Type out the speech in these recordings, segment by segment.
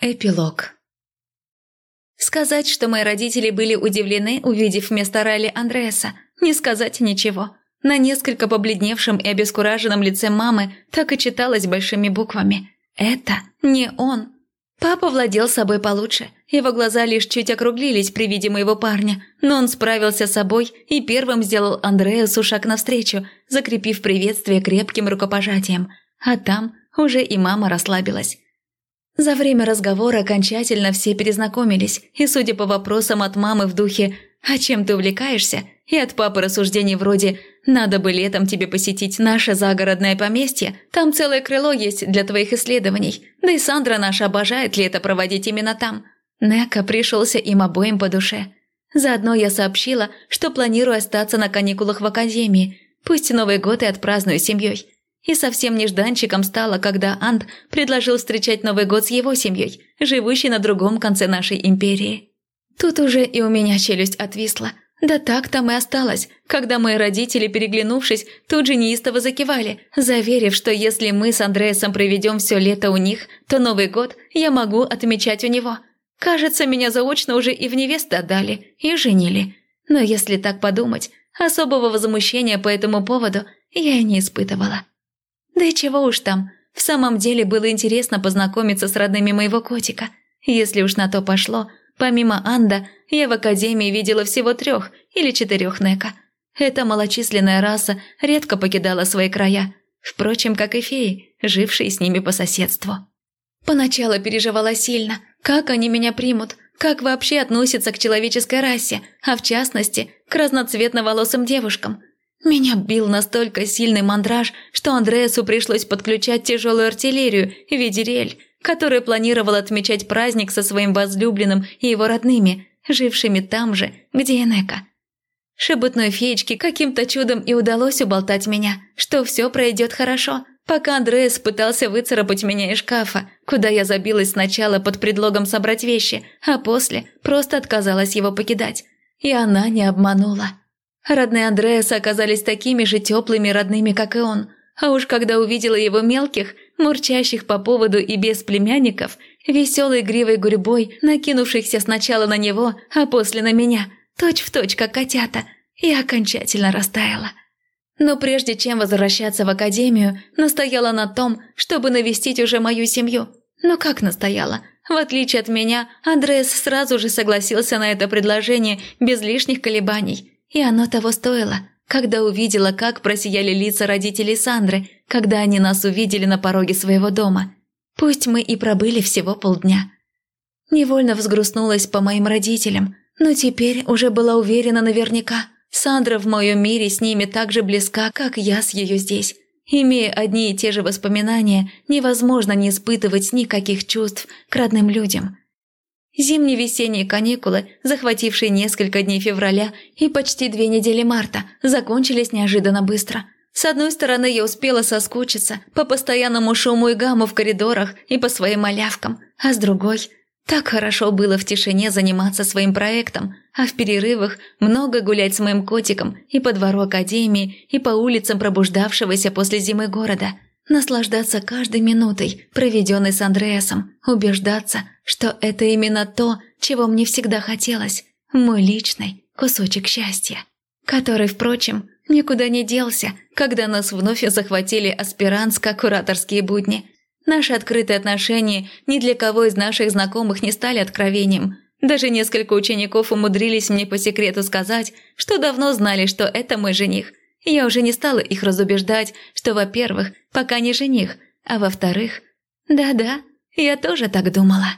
Эпилог. Сказать, что мои родители были удивлены, увидев вместо Райли Андреаса, не сказать ничего. На несколько побледневшем и обескураженном лице мамы так и читалось большими буквами. «Это не он». Папа владел собой получше. Его глаза лишь чуть округлились при виде моего парня, но он справился с собой и первым сделал Андреасу шаг навстречу, закрепив приветствие крепким рукопожатием. А там уже и мама расслабилась. За время разговора окончательно все перезнакомились, и, судя по вопросам от мамы в духе «А чем ты увлекаешься?» и от папы рассуждений вроде «Надо бы летом тебе посетить наше загородное поместье, там целое крыло есть для твоих исследований, да и Сандра наша обожает лето проводить именно там». Нека пришелся им обоим по душе. Заодно я сообщила, что планирую остаться на каникулах в академии, пусть Новый год и отпраздную семьей. И совсем нежданчиком стало, когда Ант предложил встречать Новый год с его семьей, живущей на другом конце нашей империи. Тут уже и у меня челюсть отвисла. Да так там и осталось, когда мои родители, переглянувшись, тут же неистово закивали, заверив, что если мы с Андреасом проведем все лето у них, то Новый год я могу отмечать у него. Кажется, меня заочно уже и в невесты отдали, и женили. Но если так подумать, особого возмущения по этому поводу я и не испытывала. Да и чего уж там, в самом деле было интересно познакомиться с родными моего котика. Если уж на то пошло, помимо Анда, я в академии видела всего трех или четырех Нека. Эта малочисленная раса редко покидала свои края, впрочем, как и феи, жившие с ними по соседству. Поначалу переживала сильно, как они меня примут, как вообще относятся к человеческой расе, а в частности, к разноцветно-волосым девушкам – меня бил настолько сильный мандраж, что Андреасу пришлось подключать тяжелую артиллерию в виде рель, который планировал отмечать праздник со своим возлюбленным и его родными, жившими там же, где Энека. Шебутной феечке каким-то чудом и удалось уболтать меня, что все пройдет хорошо, пока Андреас пытался выцарапать меня из шкафа, куда я забилась сначала под предлогом собрать вещи, а после просто отказалась его покидать. И она не обманула. Родные Андреаса оказались такими же теплыми родными, как и он. А уж когда увидела его мелких, мурчащих по поводу и без племянников, веселой гривой гурьбой, накинувшихся сначала на него, а после на меня, точь в точь, как котята, я окончательно растаяла. Но прежде чем возвращаться в академию, настояла на том, чтобы навестить уже мою семью. Но как настояла? В отличие от меня, Андреас сразу же согласился на это предложение без лишних колебаний – и оно того стоило, когда увидела, как просияли лица родителей Сандры, когда они нас увидели на пороге своего дома. Пусть мы и пробыли всего полдня. Невольно взгрустнулась по моим родителям, но теперь уже была уверена наверняка. Сандра в моем мире с ними так же близка, как я с ее здесь. Имея одни и те же воспоминания, невозможно не испытывать никаких чувств к родным людям. Зимне-весенние каникулы, захватившие несколько дней февраля и почти две недели марта, закончились неожиданно быстро. С одной стороны, я успела соскучиться по постоянному шуму и гамму в коридорах и по своим малявкам, а с другой – так хорошо было в тишине заниматься своим проектом, а в перерывах много гулять с моим котиком и по двору академии, и по улицам пробуждавшегося после зимы города – наслаждаться каждой минутой, проведенной с Андреасом, убеждаться, что это именно то, чего мне всегда хотелось, мой личный кусочек счастья, который, впрочем, никуда не делся, когда нас вновь захватили аспирантско-кураторские будни. Наши открытые отношения ни для кого из наших знакомых не стали откровением. Даже несколько учеников умудрились мне по секрету сказать, что давно знали, что это мой жених, я уже не стала их разубеждать, что, во-первых, пока не жених, а во-вторых, да-да, я тоже так думала.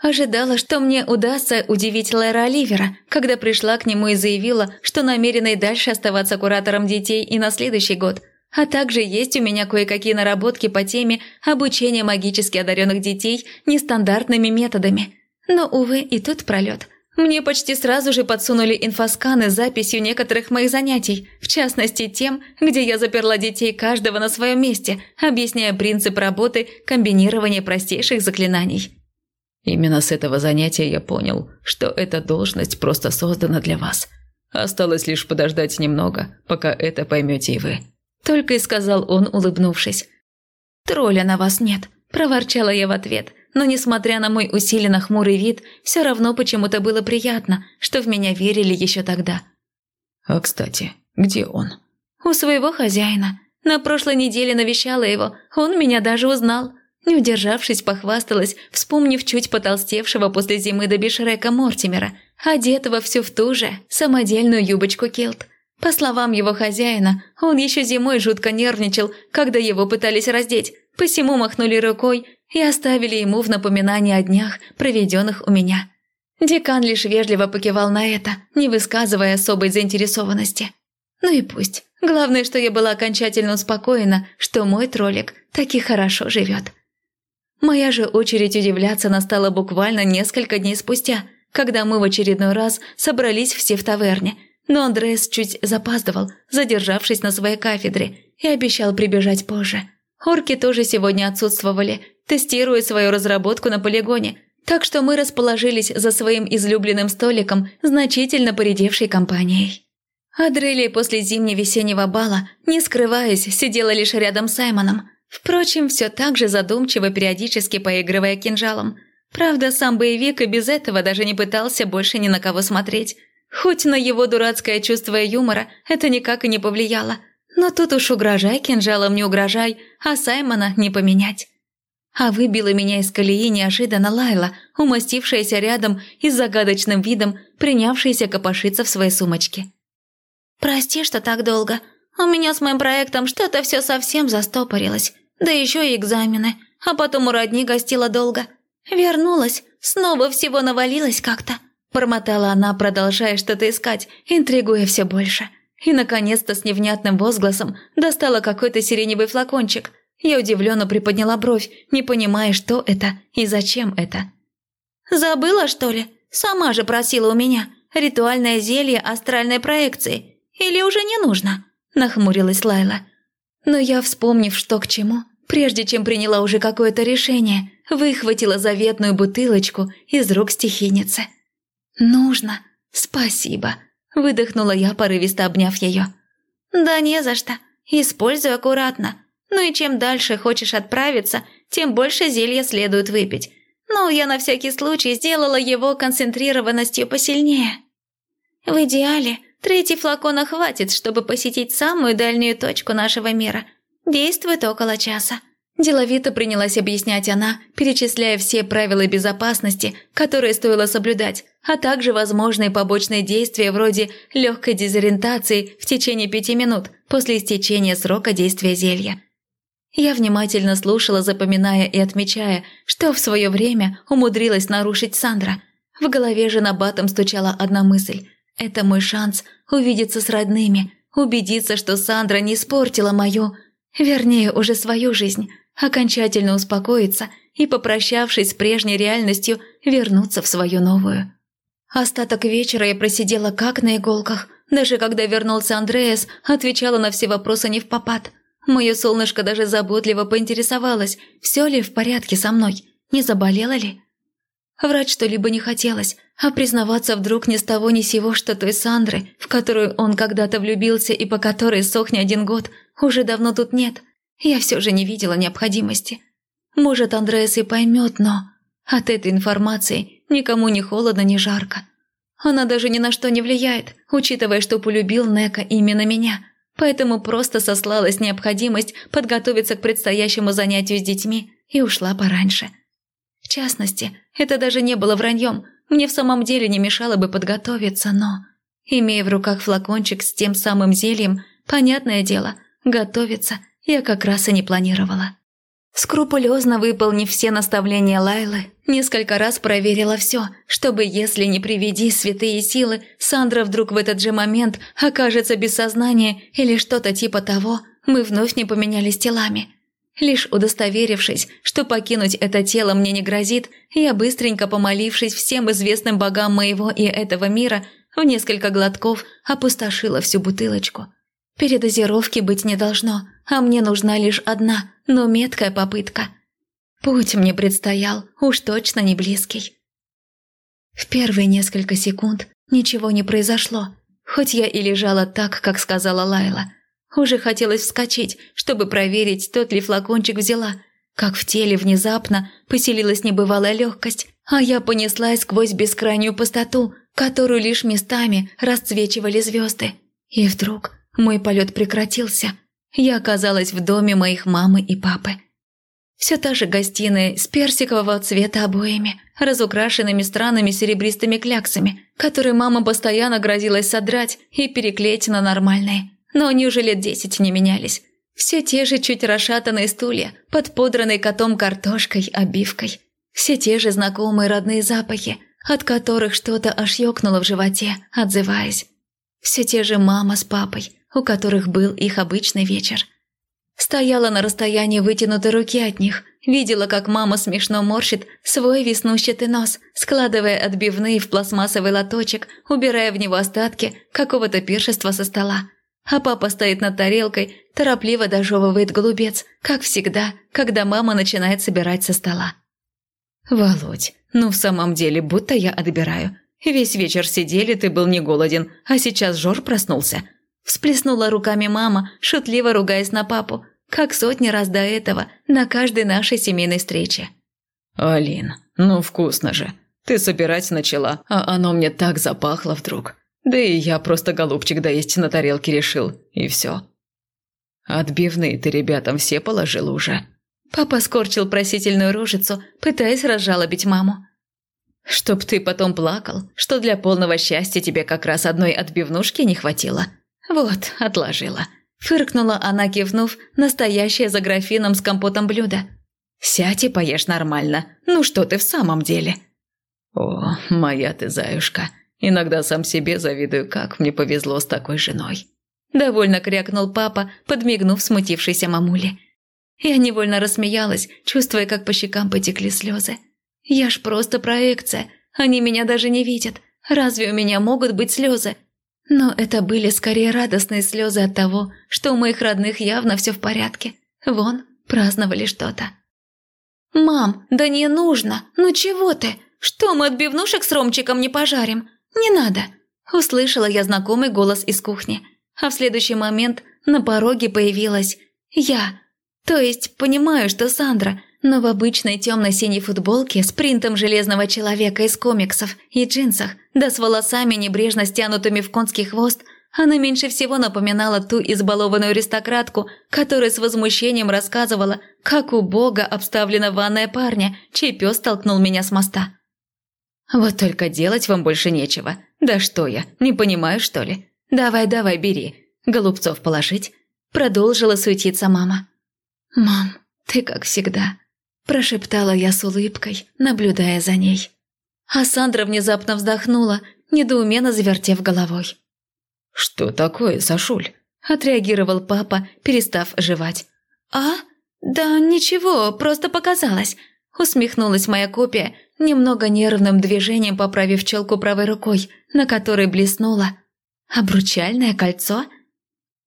Ожидала, что мне удастся удивить Лэра Оливера, когда пришла к нему и заявила, что намерена и дальше оставаться куратором детей и на следующий год. А также есть у меня кое-какие наработки по теме обучения магически одаренных детей нестандартными методами. Но, увы, и тут пролет – мне почти сразу же подсунули инфосканы с записью некоторых моих занятий, в частности тем, где я заперла детей каждого на своем месте, объясняя принцип работы комбинирования простейших заклинаний. Именно с этого занятия я понял, что эта должность просто создана для вас. Осталось лишь подождать немного, пока это поймете и вы. Только и сказал он, улыбнувшись. «Тролля на вас нет», – проворчала я в ответ, но несмотря на мой усиленно хмурый вид, все равно почему-то было приятно, что в меня верили еще тогда. «А, кстати, где он?» «У своего хозяина. На прошлой неделе навещала его, он меня даже узнал». Не удержавшись, похвасталась, вспомнив чуть потолстевшего после зимы до бешрека Мортимера, одетого все в ту же самодельную юбочку килт. По словам его хозяина, он еще зимой жутко нервничал, когда его пытались раздеть, посему махнули рукой и оставили ему в напоминание о днях, проведенных у меня. Декан лишь вежливо покивал на это, не высказывая особой заинтересованности. Ну и пусть. Главное, что я была окончательно успокоена, что мой троллик таки хорошо живет. Моя же очередь удивляться настала буквально несколько дней спустя, когда мы в очередной раз собрались все в таверне – но Андреас чуть запаздывал, задержавшись на своей кафедре, и обещал прибежать позже. Орки тоже сегодня отсутствовали, тестируя свою разработку на полигоне, так что мы расположились за своим излюбленным столиком, значительно поредевшей компанией. Адрелия после зимне-весеннего бала, не скрываясь, сидела лишь рядом с Саймоном. Впрочем, все так же задумчиво, периодически поигрывая кинжалом. Правда, сам боевик и без этого даже не пытался больше ни на кого смотреть. Хоть на его дурацкое чувство юмора это никак и не повлияло. Но тут уж угрожай кинжалом не угрожай, а Саймона не поменять. А выбила меня из колеи неожиданно Лайла, умастившаяся рядом и с загадочным видом принявшаяся копошиться в своей сумочке. «Прости, что так долго. У меня с моим проектом что-то все совсем застопорилось. Да еще и экзамены. А потом у родни гостила долго. Вернулась, снова всего навалилось как-то. Бормотала она, продолжая что-то искать, интригуя все больше. И, наконец-то, с невнятным возгласом достала какой-то сиреневый флакончик. Я удивленно приподняла бровь, не понимая, что это и зачем это. «Забыла, что ли? Сама же просила у меня. Ритуальное зелье астральной проекции. Или уже не нужно?» Нахмурилась Лайла. Но я, вспомнив, что к чему, прежде чем приняла уже какое-то решение, выхватила заветную бутылочку из рук стихийницы. «Нужно. Спасибо», – выдохнула я, порывисто обняв ее. «Да не за что. Используй аккуратно. Ну и чем дальше хочешь отправиться, тем больше зелья следует выпить. Но я на всякий случай сделала его концентрированностью посильнее. В идеале третий флакона хватит, чтобы посетить самую дальнюю точку нашего мира. Действует около часа. Деловито принялась объяснять она, перечисляя все правила безопасности, которые стоило соблюдать, а также возможные побочные действия вроде легкой дезориентации в течение пяти минут после истечения срока действия зелья. Я внимательно слушала, запоминая и отмечая, что в свое время умудрилась нарушить Сандра. В голове же на батом стучала одна мысль – это мой шанс увидеться с родными, убедиться, что Сандра не испортила мою, вернее, уже свою жизнь – окончательно успокоиться и, попрощавшись с прежней реальностью, вернуться в свою новую. Остаток вечера я просидела как на иголках. Даже когда вернулся Андреас, отвечала на все вопросы не в попад. Мое солнышко даже заботливо поинтересовалось, все ли в порядке со мной, не заболела ли. Врать что-либо не хотелось, а признаваться вдруг ни с того ни сего, что той Сандры, в которую он когда-то влюбился и по которой сох не один год, уже давно тут нет – я все же не видела необходимости. Может, Андреас и поймет, но от этой информации никому ни холодно, ни жарко. Она даже ни на что не влияет, учитывая, что полюбил Нека именно меня, поэтому просто сослалась необходимость подготовиться к предстоящему занятию с детьми и ушла пораньше. В частности, это даже не было враньем, мне в самом деле не мешало бы подготовиться, но... Имея в руках флакончик с тем самым зельем, понятное дело, готовиться – я как раз и не планировала. Скрупулезно выполнив все наставления Лайлы, несколько раз проверила все, чтобы, если не приведи святые силы, Сандра вдруг в этот же момент окажется без сознания или что-то типа того, мы вновь не поменялись телами. Лишь удостоверившись, что покинуть это тело мне не грозит, я быстренько помолившись всем известным богам моего и этого мира, в несколько глотков опустошила всю бутылочку – Передозировки быть не должно, а мне нужна лишь одна, но меткая попытка. Путь мне предстоял, уж точно не близкий. В первые несколько секунд ничего не произошло, хоть я и лежала так, как сказала Лайла. Уже хотелось вскочить, чтобы проверить, тот ли флакончик взяла, как в теле внезапно поселилась небывалая легкость, а я понеслась сквозь бескрайнюю пустоту, которую лишь местами расцвечивали звезды. И вдруг мой полет прекратился. Я оказалась в доме моих мамы и папы. Все та же гостиная с персикового цвета обоями, разукрашенными странными серебристыми кляксами, которые мама постоянно грозилась содрать и переклеить на нормальные. Но они уже лет десять не менялись. Все те же чуть расшатанные стулья, под подранной котом картошкой, обивкой. Все те же знакомые родные запахи, от которых что-то аж ёкнуло в животе, отзываясь. Все те же мама с папой, у которых был их обычный вечер. Стояла на расстоянии вытянутой руки от них, видела, как мама смешно морщит свой веснущатый нос, складывая отбивные в пластмассовый лоточек, убирая в него остатки какого-то пиршества со стола. А папа стоит над тарелкой, торопливо дожевывает голубец, как всегда, когда мама начинает собирать со стола. «Володь, ну в самом деле, будто я отбираю. Весь вечер сидели, ты был не голоден, а сейчас Жор проснулся». Всплеснула руками мама, шутливо ругаясь на папу, как сотни раз до этого на каждой нашей семейной встрече. «Алин, ну вкусно же. Ты собирать начала, а оно мне так запахло вдруг. Да и я просто голубчик доесть на тарелке решил, и все. Отбивные ты ребятам все положил уже?» Папа скорчил просительную рожицу, пытаясь разжалобить маму. «Чтоб ты потом плакал, что для полного счастья тебе как раз одной отбивнушки не хватило. Вот, отложила». Фыркнула она, кивнув, настоящее за графином с компотом блюдо. «Сядь и поешь нормально. Ну что ты в самом деле?» «О, моя ты заюшка. Иногда сам себе завидую, как мне повезло с такой женой». Довольно крякнул папа, подмигнув смутившейся мамуле. Я невольно рассмеялась, чувствуя, как по щекам потекли слезы. «Я ж просто проекция. Они меня даже не видят. Разве у меня могут быть слезы?» Но это были скорее радостные слезы от того, что у моих родных явно все в порядке. Вон, праздновали что-то. «Мам, да не нужно! Ну чего ты? Что, мы отбивнушек с Ромчиком не пожарим? Не надо!» Услышала я знакомый голос из кухни. А в следующий момент на пороге появилась я. То есть, понимаю, что Сандра, но в обычной темно-синей футболке с принтом железного человека из комиксов и джинсах, да с волосами, небрежно стянутыми в конский хвост, она меньше всего напоминала ту избалованную аристократку, которая с возмущением рассказывала, как у бога обставлена ванная парня, чей пес толкнул меня с моста. «Вот только делать вам больше нечего. Да что я, не понимаю, что ли? Давай-давай, бери. Голубцов положить?» Продолжила суетиться мама. «Мам, ты как всегда», прошептала я с улыбкой, наблюдая за ней. А Сандра внезапно вздохнула, недоуменно завертев головой. «Что такое, Сашуль?» – отреагировал папа, перестав жевать. «А? Да ничего, просто показалось», – усмехнулась моя копия, немного нервным движением поправив челку правой рукой, на которой блеснуло. «Обручальное кольцо?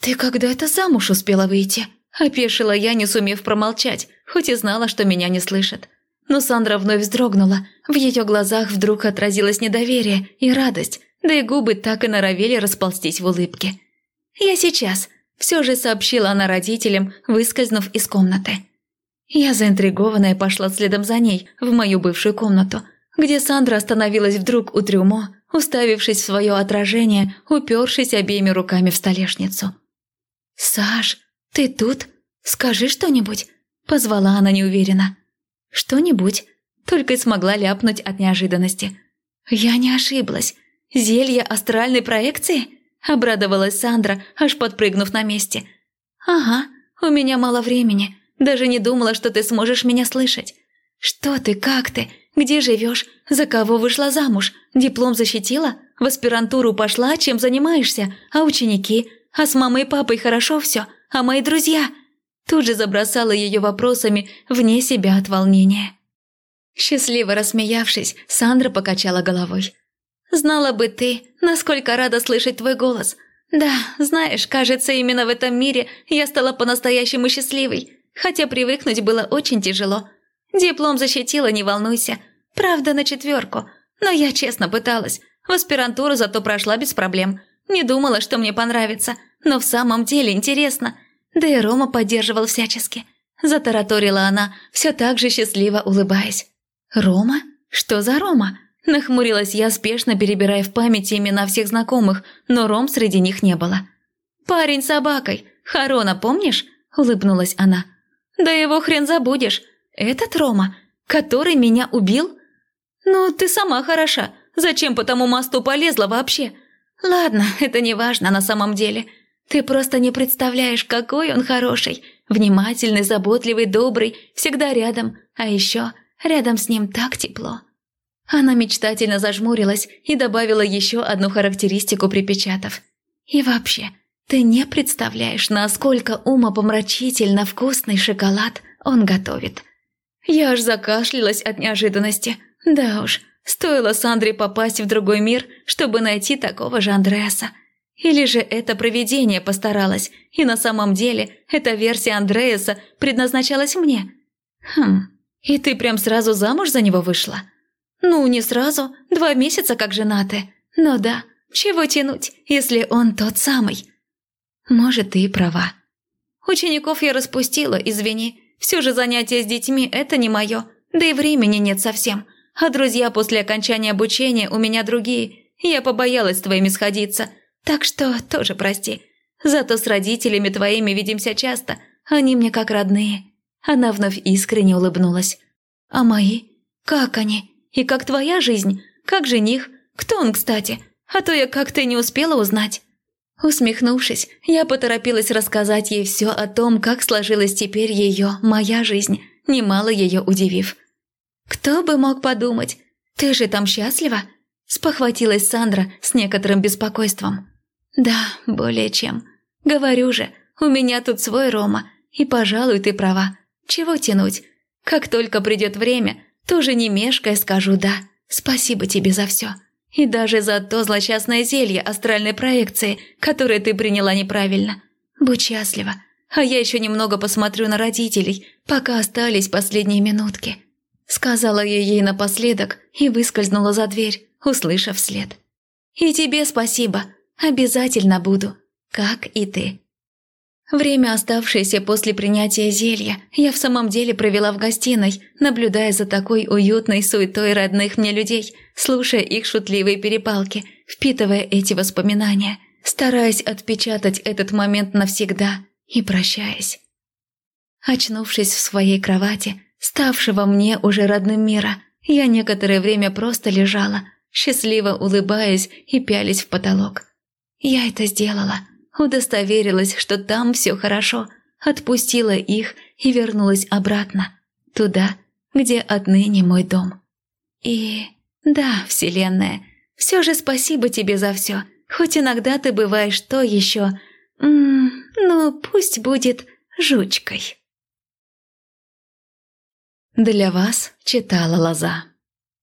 Ты когда это замуж успела выйти?» Опешила я, не сумев промолчать, хоть и знала, что меня не слышат. Но Сандра вновь вздрогнула. В ее глазах вдруг отразилось недоверие и радость, да и губы так и норовели расползтись в улыбке. «Я сейчас», – все же сообщила она родителям, выскользнув из комнаты. Я заинтригованная пошла следом за ней в мою бывшую комнату, где Сандра остановилась вдруг у трюмо, уставившись в свое отражение, упершись обеими руками в столешницу. «Саш!» «Ты тут? Скажи что-нибудь!» – позвала она неуверенно. «Что-нибудь?» – только и смогла ляпнуть от неожиданности. «Я не ошиблась. Зелье астральной проекции?» – обрадовалась Сандра, аж подпрыгнув на месте. «Ага, у меня мало времени. Даже не думала, что ты сможешь меня слышать. Что ты, как ты? Где живешь? За кого вышла замуж? Диплом защитила? В аспирантуру пошла? Чем занимаешься? А ученики? А с мамой и папой хорошо все?» А мои друзья?» Тут же забросала ее вопросами вне себя от волнения. Счастливо рассмеявшись, Сандра покачала головой. «Знала бы ты, насколько рада слышать твой голос. Да, знаешь, кажется, именно в этом мире я стала по-настоящему счастливой, хотя привыкнуть было очень тяжело. Диплом защитила, не волнуйся. Правда, на четверку. Но я честно пыталась. В аспирантуру зато прошла без проблем. Не думала, что мне понравится, но в самом деле интересно. Да и Рома поддерживал всячески. – затараторила она, все так же счастливо улыбаясь. «Рома? Что за Рома?» Нахмурилась я, спешно перебирая в памяти имена всех знакомых, но Ром среди них не было. «Парень с собакой. Харона, помнишь?» – улыбнулась она. «Да его хрен забудешь. Этот Рома, который меня убил?» «Ну, ты сама хороша. Зачем по тому мосту полезла вообще?» «Ладно, это не важно на самом деле. Ты просто не представляешь, какой он хороший. Внимательный, заботливый, добрый, всегда рядом. А еще рядом с ним так тепло». Она мечтательно зажмурилась и добавила еще одну характеристику, припечатав. «И вообще, ты не представляешь, насколько умопомрачительно вкусный шоколад он готовит». Я аж закашлялась от неожиданности. Да уж, стоило Сандре попасть в другой мир, чтобы найти такого же Андреаса. Или же это провидение постаралось, и на самом деле эта версия Андреаса предназначалась мне? Хм, и ты прям сразу замуж за него вышла? Ну, не сразу, два месяца как женаты. Но да, чего тянуть, если он тот самый? Может, ты и права. Учеников я распустила, извини. Все же занятия с детьми – это не мое, да и времени нет совсем. А друзья после окончания обучения у меня другие. Я побоялась с твоими сходиться, так что тоже прости. Зато с родителями твоими видимся часто, они мне как родные». Она вновь искренне улыбнулась. «А мои? Как они? И как твоя жизнь? Как жених? Кто он, кстати? А то я как-то не успела узнать». Усмехнувшись, я поторопилась рассказать ей все о том, как сложилась теперь ее, моя жизнь, немало ее удивив. «Кто бы мог подумать? Ты же там счастлива?» – спохватилась Сандра с некоторым беспокойством. «Да, более чем. Говорю же, у меня тут свой Рома, и, пожалуй, ты права. Чего тянуть? Как только придет время, тоже не мешкая скажу «да». Спасибо тебе за все». И даже за то злосчастное зелье астральной проекции, которое ты приняла неправильно. Будь счастлива. А я еще немного посмотрю на родителей, пока остались последние минутки». Сказала я ей напоследок и выскользнула за дверь, услышав след. «И тебе спасибо. Обязательно буду. Как и ты». Время, оставшееся после принятия зелья, я в самом деле провела в гостиной, наблюдая за такой уютной суетой родных мне людей, слушая их шутливые перепалки, впитывая эти воспоминания, стараясь отпечатать этот момент навсегда и прощаясь. Очнувшись в своей кровати, ставшего мне уже родным мира, я некоторое время просто лежала, счастливо улыбаясь и пялись в потолок. Я это сделала – удостоверилась, что там все хорошо, отпустила их и вернулась обратно, туда, где отныне мой дом. И да, Вселенная, все же спасибо тебе за все, хоть иногда ты бываешь то еще, м ну пусть будет жучкой. Для вас читала Лоза.